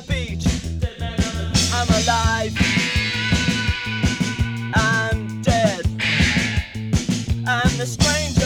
the beach. I'm alive. I'm dead. I'm the stranger.